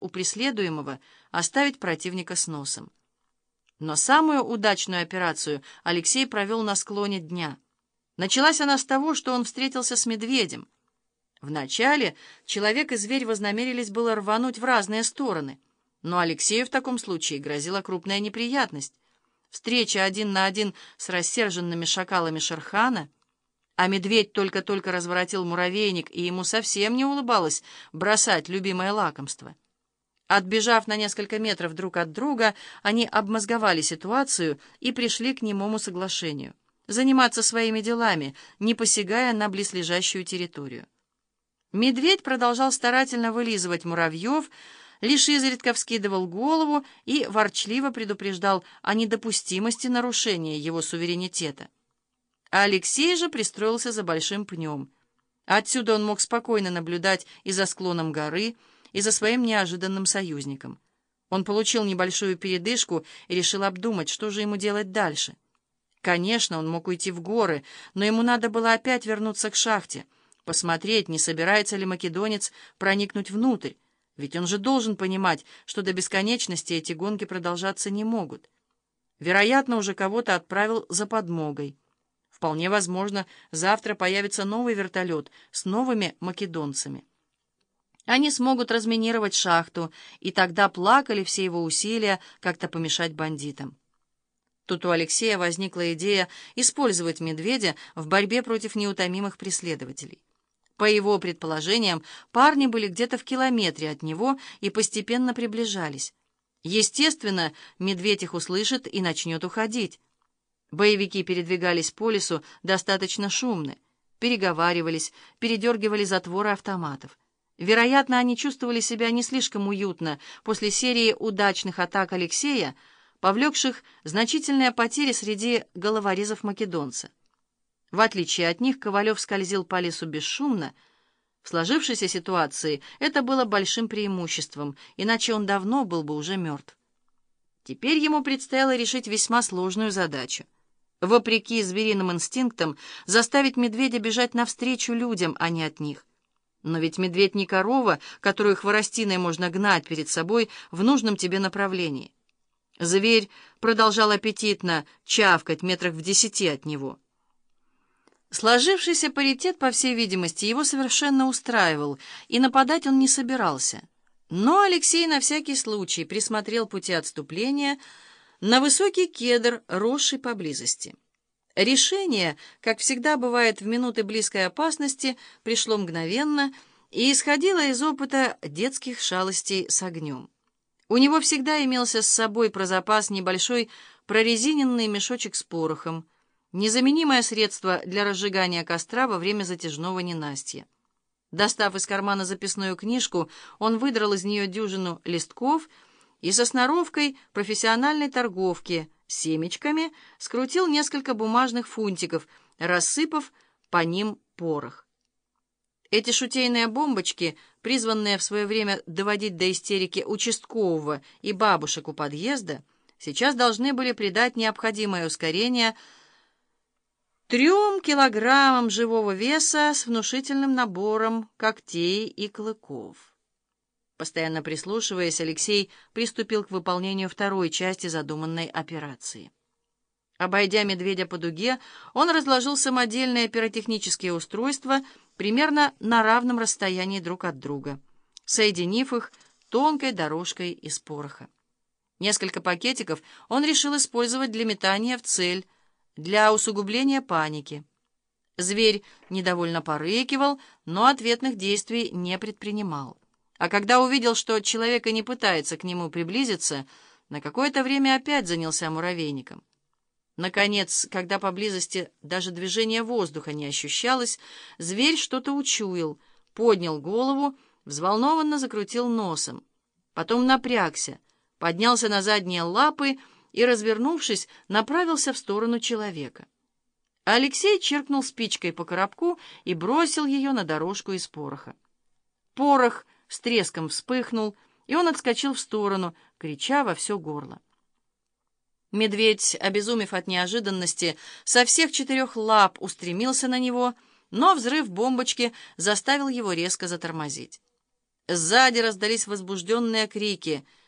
у преследуемого оставить противника с носом. Но самую удачную операцию Алексей провел на склоне дня. Началась она с того, что он встретился с медведем. Вначале человек и зверь вознамерились было рвануть в разные стороны, но Алексею в таком случае грозила крупная неприятность. Встреча один на один с рассерженными шакалами Шерхана, а медведь только-только разворотил муравейник, и ему совсем не улыбалось бросать любимое лакомство. Отбежав на несколько метров друг от друга, они обмозговали ситуацию и пришли к немому соглашению — заниматься своими делами, не посягая на близлежащую территорию. Медведь продолжал старательно вылизывать муравьев, лишь изредка вскидывал голову и ворчливо предупреждал о недопустимости нарушения его суверенитета. А Алексей же пристроился за большим пнем. Отсюда он мог спокойно наблюдать и за склоном горы, и за своим неожиданным союзником. Он получил небольшую передышку и решил обдумать, что же ему делать дальше. Конечно, он мог уйти в горы, но ему надо было опять вернуться к шахте, посмотреть, не собирается ли македонец проникнуть внутрь, ведь он же должен понимать, что до бесконечности эти гонки продолжаться не могут. Вероятно, уже кого-то отправил за подмогой. Вполне возможно, завтра появится новый вертолет с новыми македонцами. Они смогут разминировать шахту, и тогда плакали все его усилия как-то помешать бандитам. Тут у Алексея возникла идея использовать медведя в борьбе против неутомимых преследователей. По его предположениям, парни были где-то в километре от него и постепенно приближались. Естественно, медведь их услышит и начнет уходить. Боевики передвигались по лесу достаточно шумно, переговаривались, передергивали затворы автоматов. Вероятно, они чувствовали себя не слишком уютно после серии удачных атак Алексея, повлекших значительные потери среди головорезов македонца. В отличие от них, Ковалев скользил по лесу бесшумно. В сложившейся ситуации это было большим преимуществом, иначе он давно был бы уже мертв. Теперь ему предстояло решить весьма сложную задачу. Вопреки звериным инстинктам, заставить медведя бежать навстречу людям, а не от них. Но ведь медведь не корова, которую хворостиной можно гнать перед собой в нужном тебе направлении. Зверь продолжал аппетитно чавкать метрах в десяти от него. Сложившийся паритет, по всей видимости, его совершенно устраивал, и нападать он не собирался. Но Алексей на всякий случай присмотрел пути отступления на высокий кедр, росший поблизости. Решение, как всегда бывает в минуты близкой опасности, пришло мгновенно и исходило из опыта детских шалостей с огнем. У него всегда имелся с собой про запас небольшой прорезиненный мешочек с порохом, незаменимое средство для разжигания костра во время затяжного ненастья. Достав из кармана записную книжку, он выдрал из нее дюжину листков и со сноровкой профессиональной торговки – семечками, скрутил несколько бумажных фунтиков, рассыпав по ним порох. Эти шутейные бомбочки, призванные в свое время доводить до истерики участкового и бабушек у подъезда, сейчас должны были придать необходимое ускорение трем килограммам живого веса с внушительным набором когтей и клыков. Постоянно прислушиваясь, Алексей приступил к выполнению второй части задуманной операции. Обойдя медведя по дуге, он разложил самодельные пиротехнические устройства примерно на равном расстоянии друг от друга, соединив их тонкой дорожкой из пороха. Несколько пакетиков он решил использовать для метания в цель, для усугубления паники. Зверь недовольно порыкивал, но ответных действий не предпринимал. А когда увидел, что человека не пытается к нему приблизиться, на какое-то время опять занялся муравейником. Наконец, когда поблизости даже движение воздуха не ощущалось, зверь что-то учуял, поднял голову, взволнованно закрутил носом. Потом напрягся, поднялся на задние лапы и, развернувшись, направился в сторону человека. Алексей черкнул спичкой по коробку и бросил ее на дорожку из пороха. Порох — с треском вспыхнул, и он отскочил в сторону, крича во все горло. Медведь, обезумев от неожиданности, со всех четырех лап устремился на него, но взрыв бомбочки заставил его резко затормозить. Сзади раздались возбужденные крики —